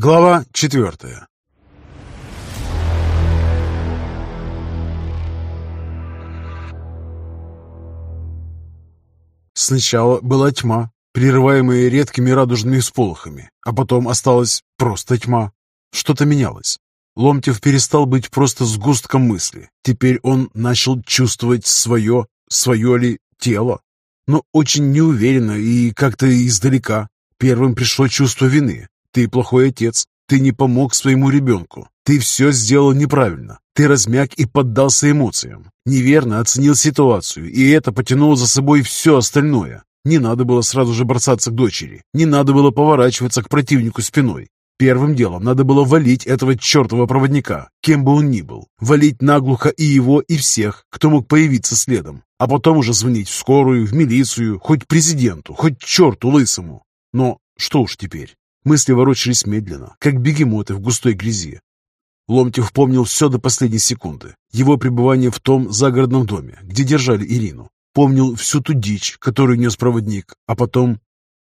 Глава четвертая Сначала была тьма, прерываемая редкими радужными всполохами, а потом осталась просто тьма. Что-то менялось. Ломтев перестал быть просто сгустком мысли. Теперь он начал чувствовать свое, свое ли тело. Но очень неуверенно и как-то издалека. Первым пришло чувство вины. Ты плохой отец. Ты не помог своему ребенку. Ты все сделал неправильно. Ты размяк и поддался эмоциям. Неверно оценил ситуацию, и это потянуло за собой все остальное. Не надо было сразу же бросаться к дочери. Не надо было поворачиваться к противнику спиной. Первым делом надо было валить этого чертова проводника, кем бы он ни был. Валить наглухо и его, и всех, кто мог появиться следом. А потом уже звонить в скорую, в милицию, хоть президенту, хоть черту лысому. Но что уж теперь. Мысли ворочались медленно, как бегемоты в густой грязи. Ломтев помнил все до последней секунды. Его пребывание в том загородном доме, где держали Ирину. Помнил всю ту дичь, которую нес проводник. А потом...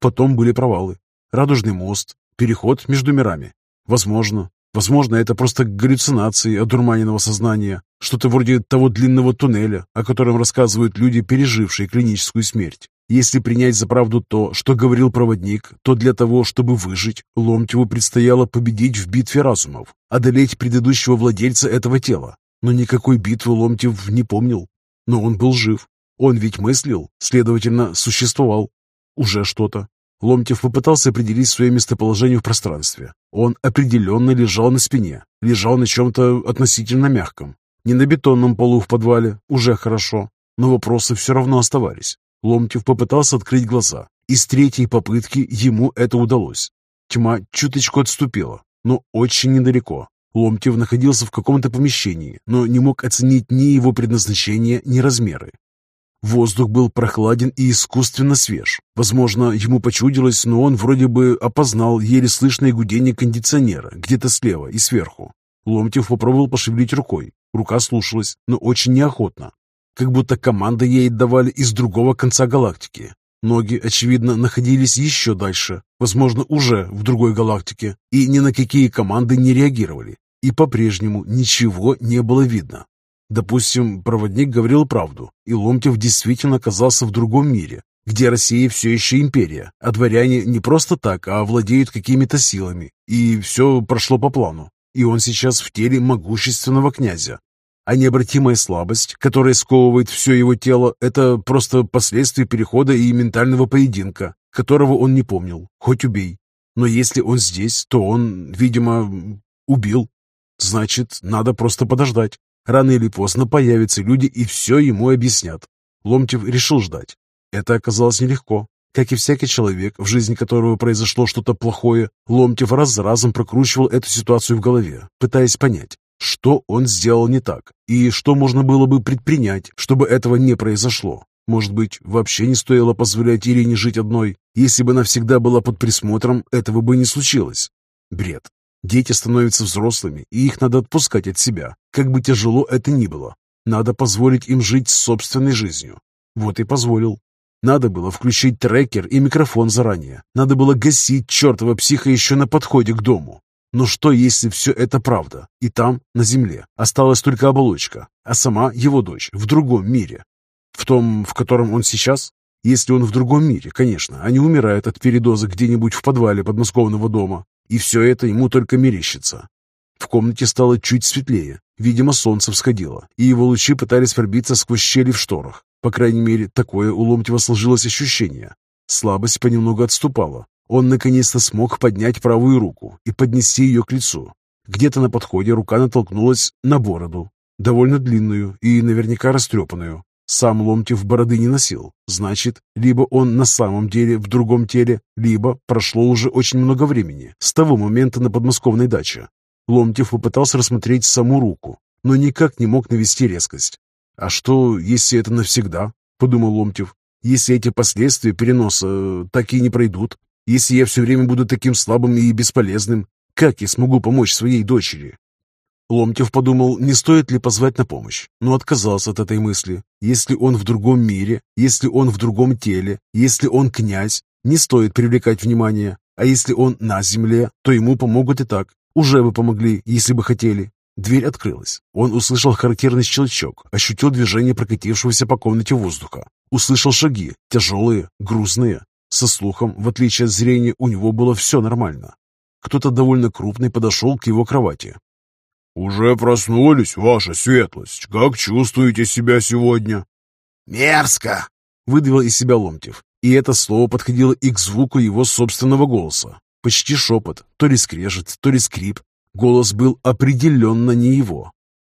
Потом были провалы. Радужный мост, переход между мирами. Возможно. Возможно, это просто галлюцинации одурманенного сознания. Что-то вроде того длинного туннеля, о котором рассказывают люди, пережившие клиническую смерть. Если принять за правду то, что говорил проводник, то для того, чтобы выжить, Ломтеву предстояло победить в битве разумов, одолеть предыдущего владельца этого тела. Но никакой битвы Ломтев не помнил. Но он был жив. Он ведь мыслил, следовательно, существовал. Уже что-то. Ломтев попытался определить свое местоположение в пространстве. Он определенно лежал на спине, лежал на чем-то относительно мягком. Не на бетонном полу в подвале, уже хорошо, но вопросы все равно оставались. Ломтев попытался открыть глаза, и с третьей попытки ему это удалось. Тьма чуточку отступила, но очень недалеко. Ломтев находился в каком-то помещении, но не мог оценить ни его предназначение, ни размеры. Воздух был прохладен и искусственно свеж. Возможно, ему почудилось, но он вроде бы опознал еле слышное гудение кондиционера где-то слева и сверху. Ломтев попробовал пошевелить рукой. Рука слушалась, но очень неохотно как будто команды ей давали из другого конца галактики. Ноги, очевидно, находились еще дальше, возможно, уже в другой галактике, и ни на какие команды не реагировали. И по-прежнему ничего не было видно. Допустим, проводник говорил правду, и Ломтев действительно оказался в другом мире, где Россия все еще империя, а дворяне не просто так, а владеют какими-то силами, и все прошло по плану. И он сейчас в теле могущественного князя, а необратимая слабость, которая сковывает все его тело, это просто последствия перехода и ментального поединка, которого он не помнил, хоть убей. Но если он здесь, то он, видимо, убил. Значит, надо просто подождать. Рано или поздно появятся люди и все ему объяснят. Ломтев решил ждать. Это оказалось нелегко. Как и всякий человек, в жизни которого произошло что-то плохое, Ломтев раз за разом прокручивал эту ситуацию в голове, пытаясь понять, что он сделал не так и что можно было бы предпринять, чтобы этого не произошло. Может быть, вообще не стоило позволять Ирине жить одной? Если бы она всегда была под присмотром, этого бы не случилось. Бред. Дети становятся взрослыми, и их надо отпускать от себя, как бы тяжело это ни было. Надо позволить им жить собственной жизнью. Вот и позволил. Надо было включить трекер и микрофон заранее. Надо было гасить чертова психа еще на подходе к дому. Но что, если все это правда, и там, на земле, осталась только оболочка, а сама его дочь в другом мире? В том, в котором он сейчас? Если он в другом мире, конечно, а не умирает от передоза где-нибудь в подвале подмосковного дома. И все это ему только мерещится. В комнате стало чуть светлее. Видимо, солнце всходило, и его лучи пытались пробиться сквозь щели в шторах. По крайней мере, такое у Ломтева сложилось ощущение. Слабость понемногу отступала, он наконец-то смог поднять правую руку и поднести ее к лицу. Где-то на подходе рука натолкнулась на бороду, довольно длинную и наверняка растрепанную. Сам Ломтев бороды не носил. Значит, либо он на самом деле в другом теле, либо прошло уже очень много времени с того момента на подмосковной даче. Ломтев попытался рассмотреть саму руку, но никак не мог навести резкость. «А что, если это навсегда?» – подумал Ломтев. «Если эти последствия переноса э, так и не пройдут, если я все время буду таким слабым и бесполезным, как я смогу помочь своей дочери? Ломтев подумал, не стоит ли позвать на помощь, но отказался от этой мысли. Если он в другом мире, если он в другом теле, если он князь, не стоит привлекать внимание. А если он на земле, то ему помогут и так. Уже бы помогли, если бы хотели. Дверь открылась. Он услышал характерный щелчок, ощутил движение прокатившегося по комнате воздуха. Услышал шаги, тяжелые, грузные. Со слухом, в отличие от зрения, у него было все нормально. Кто-то довольно крупный подошел к его кровати. «Уже проснулись, ваша светлость? Как чувствуете себя сегодня?» «Мерзко!» — выдавил из себя Ломтев. И это слово подходило и к звуку его собственного голоса. Почти шепот, то ли скрежет, то ли скрип. Голос был определенно не его.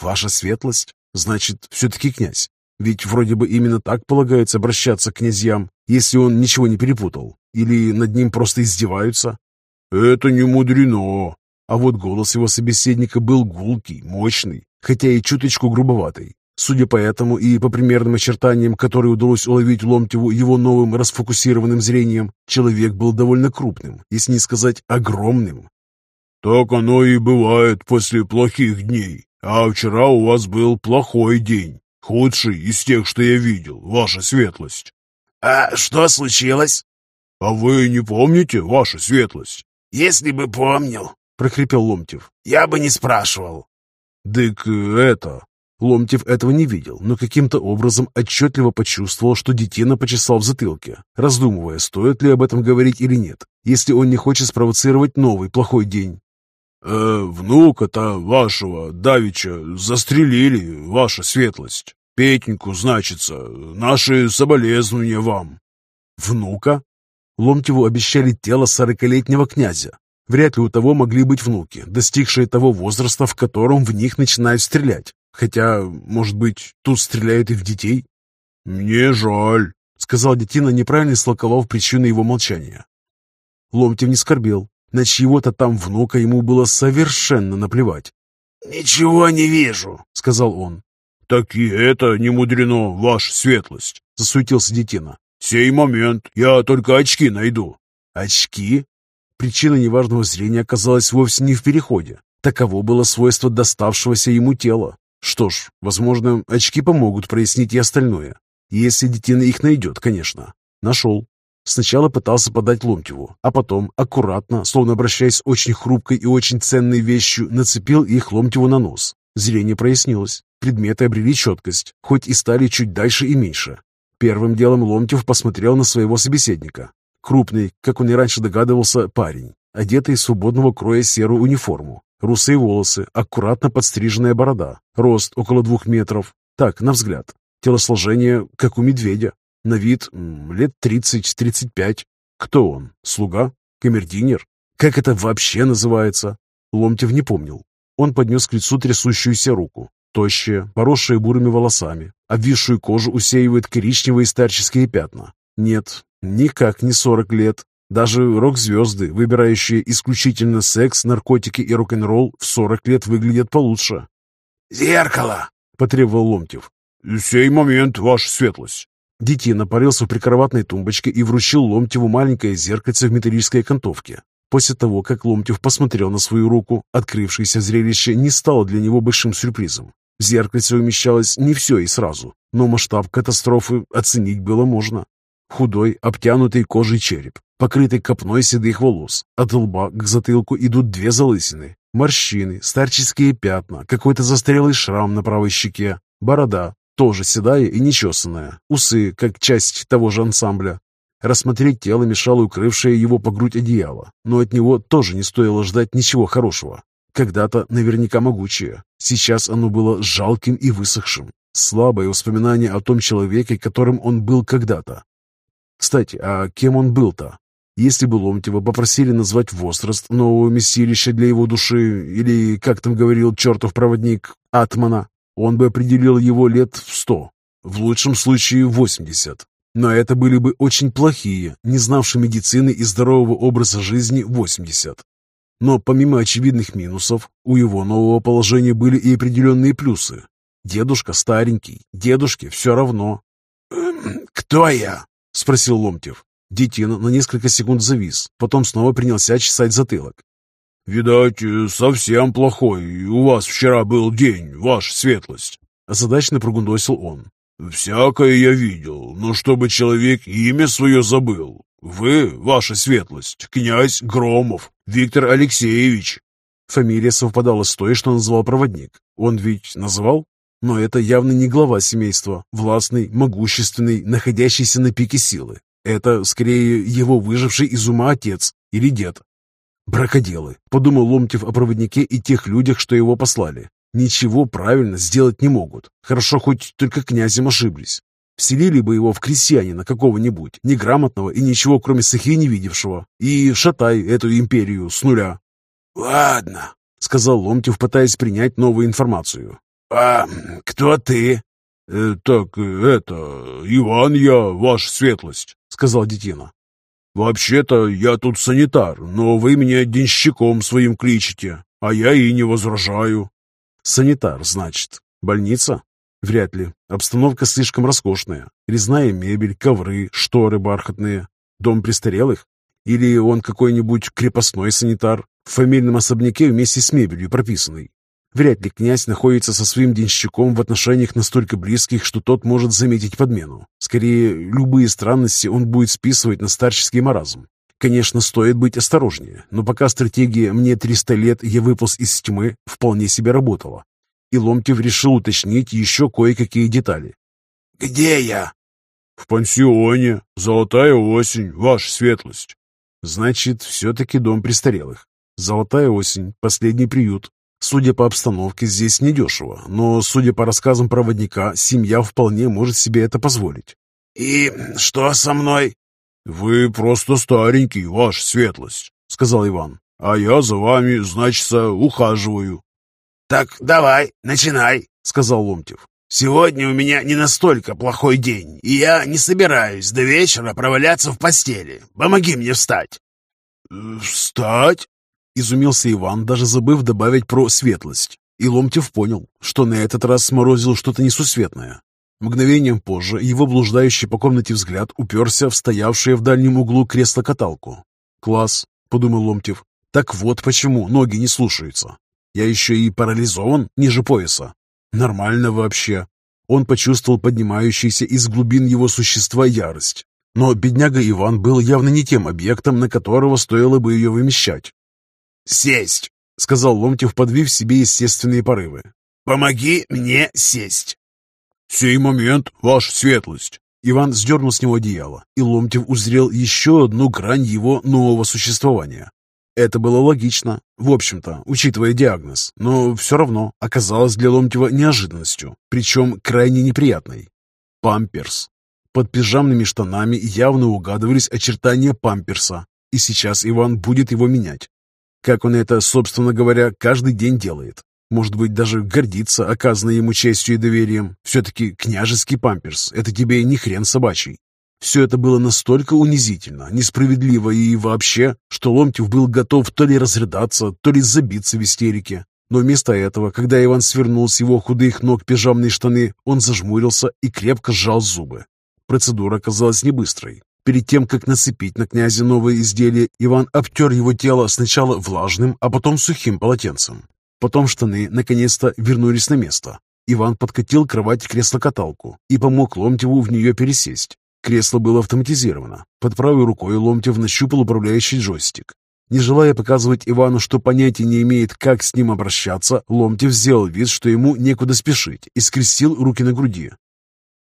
«Ваша светлость? Значит, все-таки князь. Ведь вроде бы именно так полагается обращаться к князьям, если он ничего не перепутал. Или над ним просто издеваются?» «Это не мудрено», а вот голос его собеседника был гулкий, мощный, хотя и чуточку грубоватый. Судя по этому и по примерным очертаниям, которые удалось уловить Ломтеву его новым расфокусированным зрением, человек был довольно крупным, если не сказать огромным. «Так оно и бывает после плохих дней. А вчера у вас был плохой день, худший из тех, что я видел, ваша светлость». «А что случилось?» «А вы не помните, ваша светлость?» «Если бы помнил, — прохрипел Ломтев. «Я бы не спрашивал». «Дык это...» Ломтев этого не видел, но каким-то образом отчетливо почувствовал, что детина почесал в затылке, раздумывая, стоит ли об этом говорить или нет, если он не хочет спровоцировать новый плохой день. «Э, «Внука-то вашего, Давича, застрелили, ваша светлость. Петеньку, значится, наши соболезнования вам». «Внука?» Ломтеву обещали тело сорокалетнего князя, Вряд ли у того могли быть внуки, достигшие того возраста, в котором в них начинают стрелять. Хотя, может быть, тут стреляют и в детей? «Мне жаль», — сказал детина, неправильно истолковав причину его молчания. Ломтев не скорбел. На чьего-то там внука ему было совершенно наплевать. «Ничего не вижу», — сказал он. «Так и это не мудрено, ваша светлость», — засуетился детина. «Сей момент я только очки найду». «Очки?» Причина неважного зрения оказалась вовсе не в переходе. Таково было свойство доставшегося ему тела. Что ж, возможно, очки помогут прояснить и остальное. Если детина их найдет, конечно. Нашел. Сначала пытался подать Ломтеву, а потом, аккуратно, словно обращаясь очень хрупкой и очень ценной вещью, нацепил их Ломтеву на нос. Зрение прояснилось. Предметы обрели четкость, хоть и стали чуть дальше и меньше. Первым делом Ломтев посмотрел на своего собеседника. Крупный, как он и раньше догадывался, парень, одетый в свободного кроя серую униформу, русые волосы, аккуратно подстриженная борода, рост около двух метров. Так, на взгляд. Телосложение, как у медведя. На вид лет 30-35. Кто он? Слуга? Камердинер? Как это вообще называется? Ломтев не помнил. Он поднес к лицу трясущуюся руку. Тощая, поросшая бурыми волосами. Обвисшую кожу усеивают коричневые старческие пятна. Нет, никак не 40 лет. Даже рок-звезды, выбирающие исключительно секс, наркотики и рок-н-ролл, в 40 лет выглядят получше. «Зеркало!» — потребовал Ломтев. «Сей момент, ваша светлость!» Детина порылся в прикроватной тумбочке и вручил Ломтеву маленькое зеркальце в металлической окантовке. После того, как Ломтев посмотрел на свою руку, открывшееся зрелище не стало для него большим сюрпризом. В зеркальце умещалось не все и сразу, но масштаб катастрофы оценить было можно. Худой, обтянутый кожей череп, покрытый копной седых волос. От лба к затылку идут две залысины, морщины, старческие пятна, какой-то застрелый шрам на правой щеке, борода, тоже седая и нечесанная, усы, как часть того же ансамбля. Рассмотреть тело мешало укрывшее его по грудь одеяло, но от него тоже не стоило ждать ничего хорошего. Когда-то наверняка могучее, сейчас оно было жалким и высохшим. Слабое воспоминание о том человеке, которым он был когда-то, кстати, а кем он был-то? Если бы Ломтева попросили назвать возраст нового месилища для его души, или, как там говорил чертов проводник, Атмана, он бы определил его лет в сто, в лучшем случае восемьдесят. Но это были бы очень плохие, не знавшие медицины и здорового образа жизни восемьдесят. Но помимо очевидных минусов, у его нового положения были и определенные плюсы. Дедушка старенький, дедушке все равно. «Кто я?» — спросил Ломтев. Детина на несколько секунд завис, потом снова принялся чесать затылок. «Видать, совсем плохой у вас вчера был день, ваша светлость», — озадачно прогундосил он. «Всякое я видел, но чтобы человек имя свое забыл, Вы, ваша светлость, князь Громов, Виктор Алексеевич. Фамилия совпадала с той, что назвал проводник. Он ведь называл? Но это явно не глава семейства, властный, могущественный, находящийся на пике силы. Это, скорее, его выживший из ума отец или дед. «Бракоделы», — подумал Ломтев о проводнике и тех людях, что его послали. «Ничего правильно сделать не могут. Хорошо, хоть только князем ошиблись. Вселили бы его в крестьянина какого-нибудь, неграмотного и ничего, кроме сахи не видевшего, и шатай эту империю с нуля». «Ладно», — сказал Ломтев, пытаясь принять новую информацию. «А кто ты?» э, «Так, это, Иван я, ваша светлость», — сказал Детина. «Вообще-то я тут санитар, но вы меня денщиком своим кличете, а я и не возражаю». «Санитар, значит. Больница?» «Вряд ли. Обстановка слишком роскошная. Резная мебель, ковры, шторы бархатные. Дом престарелых? Или он какой-нибудь крепостной санитар, в фамильном особняке вместе с мебелью прописанный? Вряд ли князь находится со своим денщиком в отношениях настолько близких, что тот может заметить подмену. Скорее, любые странности он будет списывать на старческий маразм. Конечно, стоит быть осторожнее, но пока стратегия «мне 300 лет, я выполз из тьмы» вполне себе работала. И Ломтев решил уточнить еще кое-какие детали. «Где я?» «В пансионе. Золотая осень, ваша светлость». «Значит, все-таки дом престарелых. Золотая осень, последний приют. Судя по обстановке, здесь недешево, но, судя по рассказам проводника, семья вполне может себе это позволить. «И что со мной?» «Вы просто старенький, ваша светлость», — сказал Иван. «А я за вами, значится, ухаживаю». «Так давай, начинай», — сказал Ломтев. «Сегодня у меня не настолько плохой день, и я не собираюсь до вечера проваляться в постели. Помоги мне встать». «Встать?» Изумился Иван, даже забыв добавить про светлость. И Ломтев понял, что на этот раз сморозил что-то несусветное. Мгновением позже его блуждающий по комнате взгляд уперся в стоявшее в дальнем углу кресло-каталку. «Класс», — подумал Ломтев. «Так вот почему ноги не слушаются. Я еще и парализован ниже пояса. Нормально вообще». Он почувствовал поднимающийся из глубин его существа ярость. Но бедняга Иван был явно не тем объектом, на которого стоило бы ее вымещать. «Сесть!» — сказал Ломтев, подвив себе естественные порывы. «Помоги мне сесть!» «Сей момент, ваша светлость!» Иван сдернул с него одеяло, и Ломтев узрел еще одну грань его нового существования. Это было логично, в общем-то, учитывая диагноз, но все равно оказалось для Ломтева неожиданностью, причем крайне неприятной. Памперс. Под пижамными штанами явно угадывались очертания памперса, и сейчас Иван будет его менять. Как он это, собственно говоря, каждый день делает. Может быть, даже гордится оказанной ему честью и доверием. Все-таки княжеский памперс – это тебе не хрен собачий. Все это было настолько унизительно, несправедливо и вообще, что Ломтев был готов то ли разрыдаться, то ли забиться в истерике. Но вместо этого, когда Иван свернул с его худых ног пижамные штаны, он зажмурился и крепко сжал зубы. Процедура оказалась не быстрой. Перед тем, как нацепить на князя новое изделие, Иван обтер его тело сначала влажным, а потом сухим полотенцем. Потом штаны наконец-то вернулись на место. Иван подкатил кровать кресло-каталку и помог Ломтеву в нее пересесть. Кресло было автоматизировано. Под правой рукой Ломтев нащупал управляющий джойстик. Не желая показывать Ивану, что понятия не имеет, как с ним обращаться, Ломтев сделал вид, что ему некуда спешить, и скрестил руки на груди.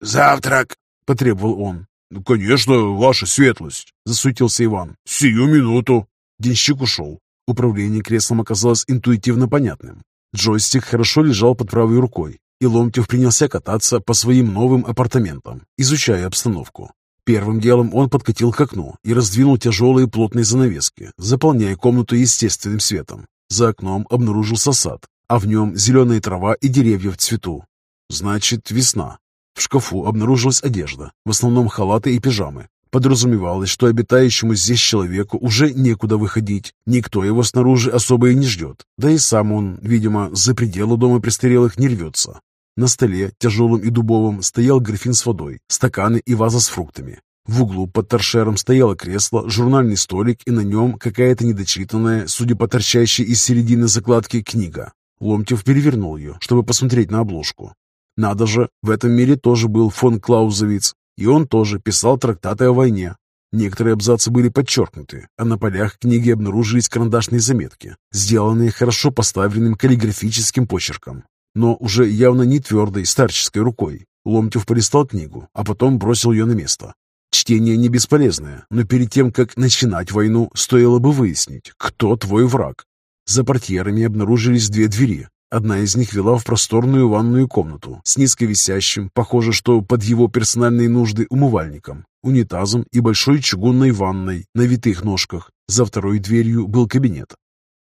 «Завтрак!» — потребовал он. «Ну, конечно, ваша светлость», — засуетился Иван. «Сию минуту». Денщик ушел. Управление креслом оказалось интуитивно понятным. Джойстик хорошо лежал под правой рукой, и Ломтев принялся кататься по своим новым апартаментам, изучая обстановку. Первым делом он подкатил к окну и раздвинул тяжелые плотные занавески, заполняя комнату естественным светом. За окном обнаружился сад, а в нем зеленая трава и деревья в цвету. Значит, весна. В шкафу обнаружилась одежда, в основном халаты и пижамы. Подразумевалось, что обитающему здесь человеку уже некуда выходить, никто его снаружи особо и не ждет, да и сам он, видимо, за пределы дома престарелых не рвется. На столе, тяжелым и дубовым, стоял графин с водой, стаканы и ваза с фруктами. В углу под торшером стояло кресло, журнальный столик и на нем какая-то недочитанная, судя по торчащей из середины закладки, книга. Ломтев перевернул ее, чтобы посмотреть на обложку. Надо же, в этом мире тоже был фон Клаузовиц, и он тоже писал трактаты о войне. Некоторые абзацы были подчеркнуты, а на полях книги обнаружились карандашные заметки, сделанные хорошо поставленным каллиграфическим почерком, но уже явно не твердой старческой рукой. Ломтев полистал книгу, а потом бросил ее на место. Чтение не бесполезное, но перед тем, как начинать войну, стоило бы выяснить, кто твой враг. За портьерами обнаружились две двери. Одна из них вела в просторную ванную комнату с низковисящим, похоже, что под его персональные нужды, умывальником, унитазом и большой чугунной ванной на витых ножках. За второй дверью был кабинет.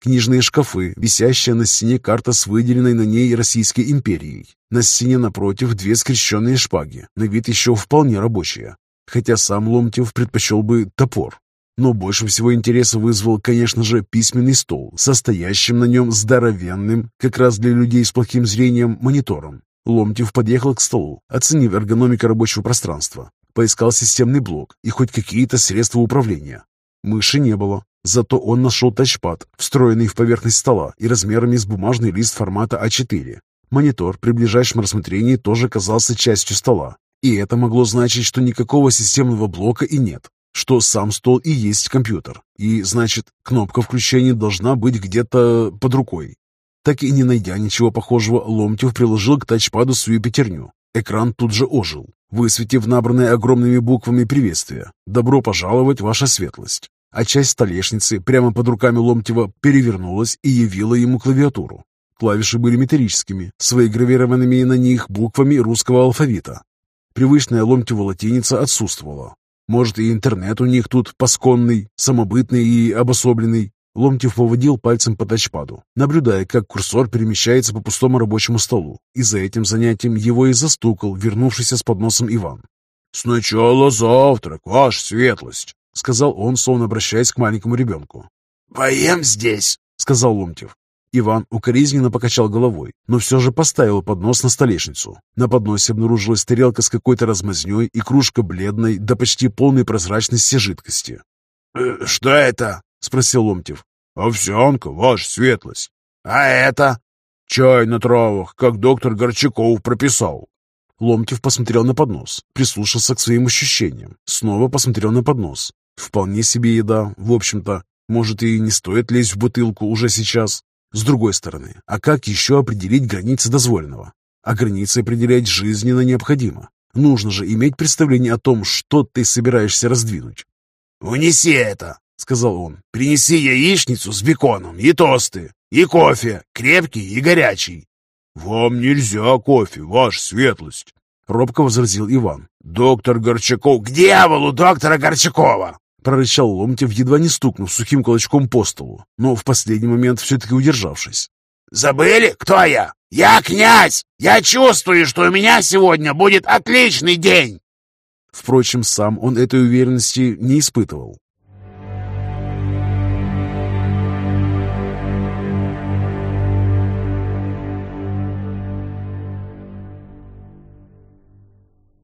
Книжные шкафы, висящая на стене карта с выделенной на ней Российской империей. На стене напротив две скрещенные шпаги, на вид еще вполне рабочие. Хотя сам Ломтев предпочел бы топор. Но больше всего интереса вызвал, конечно же, письменный стол, состоящим на нем здоровенным, как раз для людей с плохим зрением, монитором. Ломтев подъехал к столу, оценив эргономику рабочего пространства. Поискал системный блок и хоть какие-то средства управления. Мыши не было, зато он нашел тачпад, встроенный в поверхность стола и размерами с бумажный лист формата А4. Монитор при ближайшем рассмотрении тоже казался частью стола. И это могло значить, что никакого системного блока и нет, что сам стол и есть компьютер. И, значит, кнопка включения должна быть где-то под рукой. Так и не найдя ничего похожего, Ломтев приложил к тачпаду свою пятерню. Экран тут же ожил высветив набранное огромными буквами приветствие «Добро пожаловать, ваша светлость!» А часть столешницы прямо под руками Ломтева перевернулась и явила ему клавиатуру. Клавиши были металлическими, с выгравированными на них буквами русского алфавита. Привычная Ломтева латиница отсутствовала. Может, и интернет у них тут пасконный, самобытный и обособленный. Ломтев поводил пальцем по тачпаду, наблюдая, как курсор перемещается по пустому рабочему столу, и за этим занятием его и застукал вернувшийся с подносом Иван. «Сначала завтрак, ваша светлость», — сказал он, словно обращаясь к маленькому ребенку. «Поем здесь», — сказал Ломтев. Иван укоризненно покачал головой, но все же поставил поднос на столешницу. На подносе обнаружилась тарелка с какой-то размазней и кружка бледной до почти полной прозрачности жидкости. «Э, «Что это?» — спросил Ломтев. «Овсянка, ваша светлость». «А это?» «Чай на травах, как доктор Горчаков прописал». Ломтев посмотрел на поднос, прислушался к своим ощущениям, снова посмотрел на поднос. Вполне себе еда, в общем-то. Может, и не стоит лезть в бутылку уже сейчас. С другой стороны, а как еще определить границы дозволенного? А границы определять жизненно необходимо. Нужно же иметь представление о том, что ты собираешься раздвинуть. «Унеси это!» — сказал он. «Принеси яичницу с беконом и тосты, и кофе, крепкий и горячий». «Вам нельзя кофе, ваша светлость!» — робко возразил Иван. «Доктор Горчаков...» «К дьяволу доктора Горчакова!» — прорычал Ломтев, едва не стукнув сухим кулачком по столу, но в последний момент все-таки удержавшись. «Забыли, кто я? Я князь! Я чувствую, что у меня сегодня будет отличный день!» Впрочем, сам он этой уверенности не испытывал.